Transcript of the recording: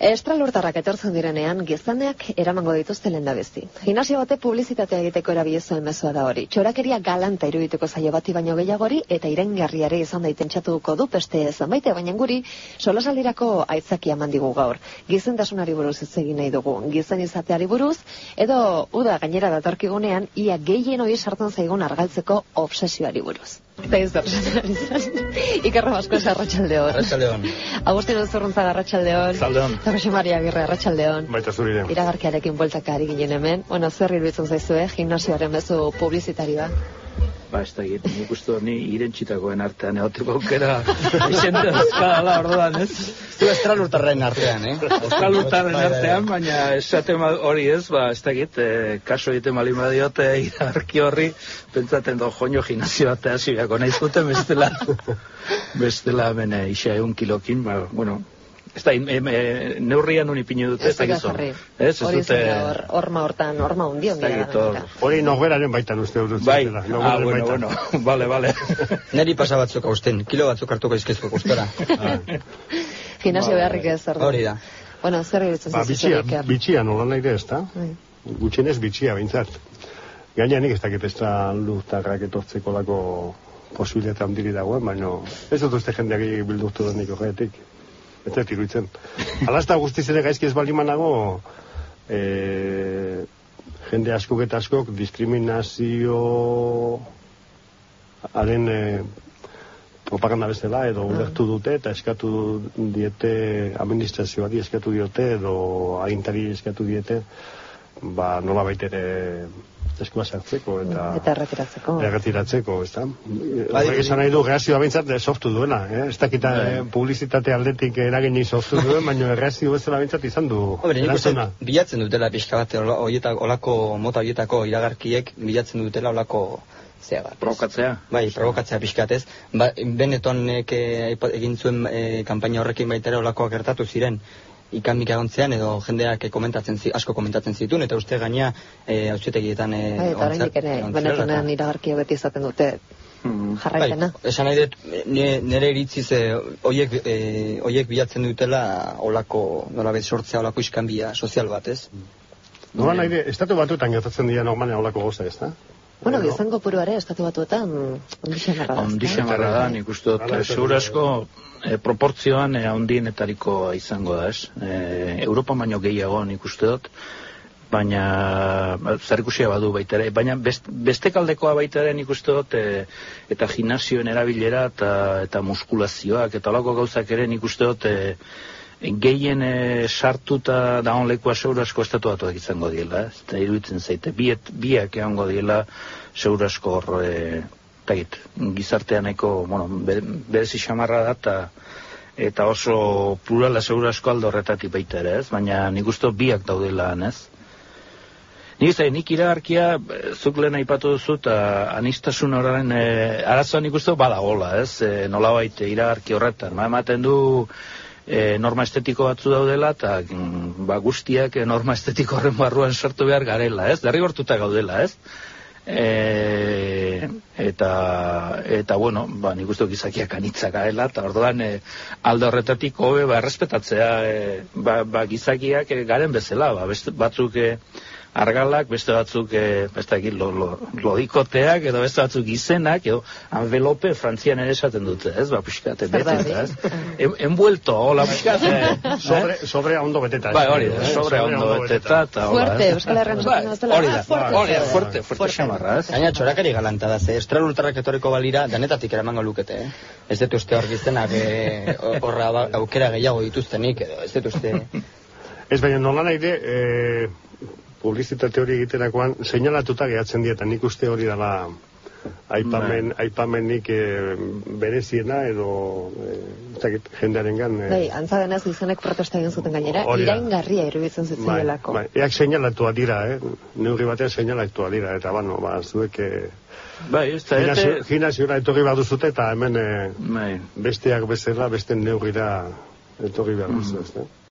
Estralurtarrak etortzen direnean, gizaneak eramango dituzte lenda besti. Gimnasio bate publizitatea egiteko erabili zuen mezua da hori. Txorakeria galanta irudituko zaio bati baino gehiagori eta irengarriare izan daiten txatuko du beste zenbaite baina guri solasaldirako aitzaki mandigu gaur. Gizentasunari buruz ez egin nahi dugu. Gizen izateari buruz edo uda gainera datorkigunean ia gehien hori sartzen zaigun argaltzeko obsesioari buruz. Eta ez da, Ikerra Basko ez arratxaldeon. Arratxaldeon. Agustino Zurruntza arratxaldeon. Zaldeon. Eta Jose Maria Agirre arratxaldeon. Baita zurire. Iragarkiarekin bueltaka ari ginen hemen. Bueno, zer iruditzen zaizue, gimnasioaren bezu publizitari ba. Ba, ez da egit, nik uste ni irentxitakoen artean egoteko aukera esente dazkadala orduan, ez? Zu estralurtarren artean, eh? Estralurtarren artean, baina esaten ma- hori ez, ba, ez da egit, eh, kaso egiten bali badiote irarki horri, pentsaten do joño gimnazio bat hasi beharko nahi zuten, bestela, bestela hemen eh, isa egun kilokin, ba, bueno, ez da, eh, neurrian un ipini dute, ez da gizon. Ez, ez dute... horma hortan, horma hundi Ez da ondia egit, hor- Hori norberaren baitan uste dut. Bai, ah, bueno, baitan. bueno, vale, vale. Neri pasa batzuk hausten, kilo batzuk hartuko izkezko gustora. Gimnasio beharrik ez zer Hori da. Bueno, zer iruditzen Ba, bitxia, bitxia nola nahi ez da? Bai. Gutxienez bitxia behintzat. Gaina nik ez dakit ez da luztarrak etortzeko lako posibilitatea handiri dagoen, baina ez dut uste jendeak bildurtu denik horretik. Ez dut iruditzen. Alazta guztiz ere gaizki ez baldin manago, e, jende askok eta askok diskriminazio haren e, propaganda bezala edo ulertu dute eta eskatu diete administrazioari eskatu diote edo agintari eskatu diete ba nola ere eskua sartzeko eta Eta erretiratzeko. erretiratzeko, ez da? Bai, Horrek esan nahi du reazioa behintzat eh, sortu duena, eh? Ez dakita Bai. eh, publizitate aldetik eraginik sortu duen, baina reazio bezala behintzat izan du. Hombre, bilatzen dutela pixka bat, horietako, olako, mota horietako iragarkiek bilatzen dutela olako zea bat. Provokatzea. Bai, provokatzea pixkatez. Ba, Benetonek eh, egin zuen eh, kanpaina horrekin baita ere olakoak gertatu ziren ikamik egontzean edo jendeak eh, komentatzen zi, asko komentatzen zituen eta uste gaina eh, auzitegietan eh, Bai, eta oraindik ere, benetonen eta- iragarkia beti izaten dute Mm. jarraipena. Bai, esan nahi dut, ne- nire iritziz, e, oiek, e, oiek bilatzen dutela olako, nola bet sortzea olako iskanbia sozial bat, ez? Nola nahi de, estatu batuetan gertatzen dira normalen holako goza, ez da? Bueno, Bueno. gizango puruare estatu batuetan ondixen garra da. Ondixen garra da, nik uste dut, seguru asko eh, proportzioan eh, handienetariko izango da, ez? Eh, Europa baino gehiago nik uste dut, baina ba, zer ikusia badu baita ere, baina best, beste kaldekoa baita ere nik uste dut, eh, eta gimnazioen erabilera eta, eta muskulazioak, eta olako gauzak ere nik uste dut, eh, gehien e, sartuta daun lekua seguru asko estatu batuak izango diela, ez? Eta iruditzen zaite, biet, biak egongo diela seguru asko hor, e, tagit, gizartean nahiko, bueno, be- berezi xamarra da, eta eta oso plurala seguru asko aldo horretatik baita ere, ez? Baina nik uste biak daudela, ez? Nik zai, nik iragarkia, eh, zuk lehen aipatu duzu, eta anistasun horren e, arazoa nik uste dut badagola, ez? E, nolabait iragarki horretan, ba, ematen du e, norma estetiko batzu daudela, eta mm, ba, guztiak e, norma estetiko horren barruan sartu behar garela, ez? Derrigortuta gaudela, ez? E, eta, eta bueno, ba, nik dut gizakiak anitza garela, eta orduan e, alde horretatik hobe ba, errespetatzea e, ba, ba, gizakiak e, garen bezala, ba, beste, batzuk e, argalak, beste batzuk e, beste dakit, lo, lo, lodikoteak, edo beste batzuk izenak, edo envelope frantzian ere esaten dute, ez, ba, pixkate, beteta, ez? En, envuelto, hola, pixkate, Sobre, sobre ondo beteta. Bai, hori da, Eh, sobre ondo beteta, eta hola. Fuerte, ez? Euskal Herrian Bai, Hori da, ah, hori da, fuerte, fuerte xamarra, ez? Gaina txorakari galanta da, ze estralurtarrak etorriko balira, danetatik eramango lukete, eh? Ez dut uste hor giztenak eh, horra ba- aukera gehiago dituztenik, edo ez dut uste... Ez baina nola nahi de, e, publizitate hori egiterakoan, seinalatuta gehatzen dietan, nik uste hori dela aipamen, aipamenik e, bereziena edo e, ez dakit, jendearengan e, Bai, antza denez gizonek protesta egin zuten gainera, iraingarria iruditzen bai, zitzaielako. bai, eak seinalatua dira, eh? neurri batean seinalatua dira, eta bano, ba, zuek e, Bai, ez da, eta... gimnasiora etorri behar duzute, eta hemen e, Bai, besteak bezala, beste neurrira etorri behar duzu, ez da?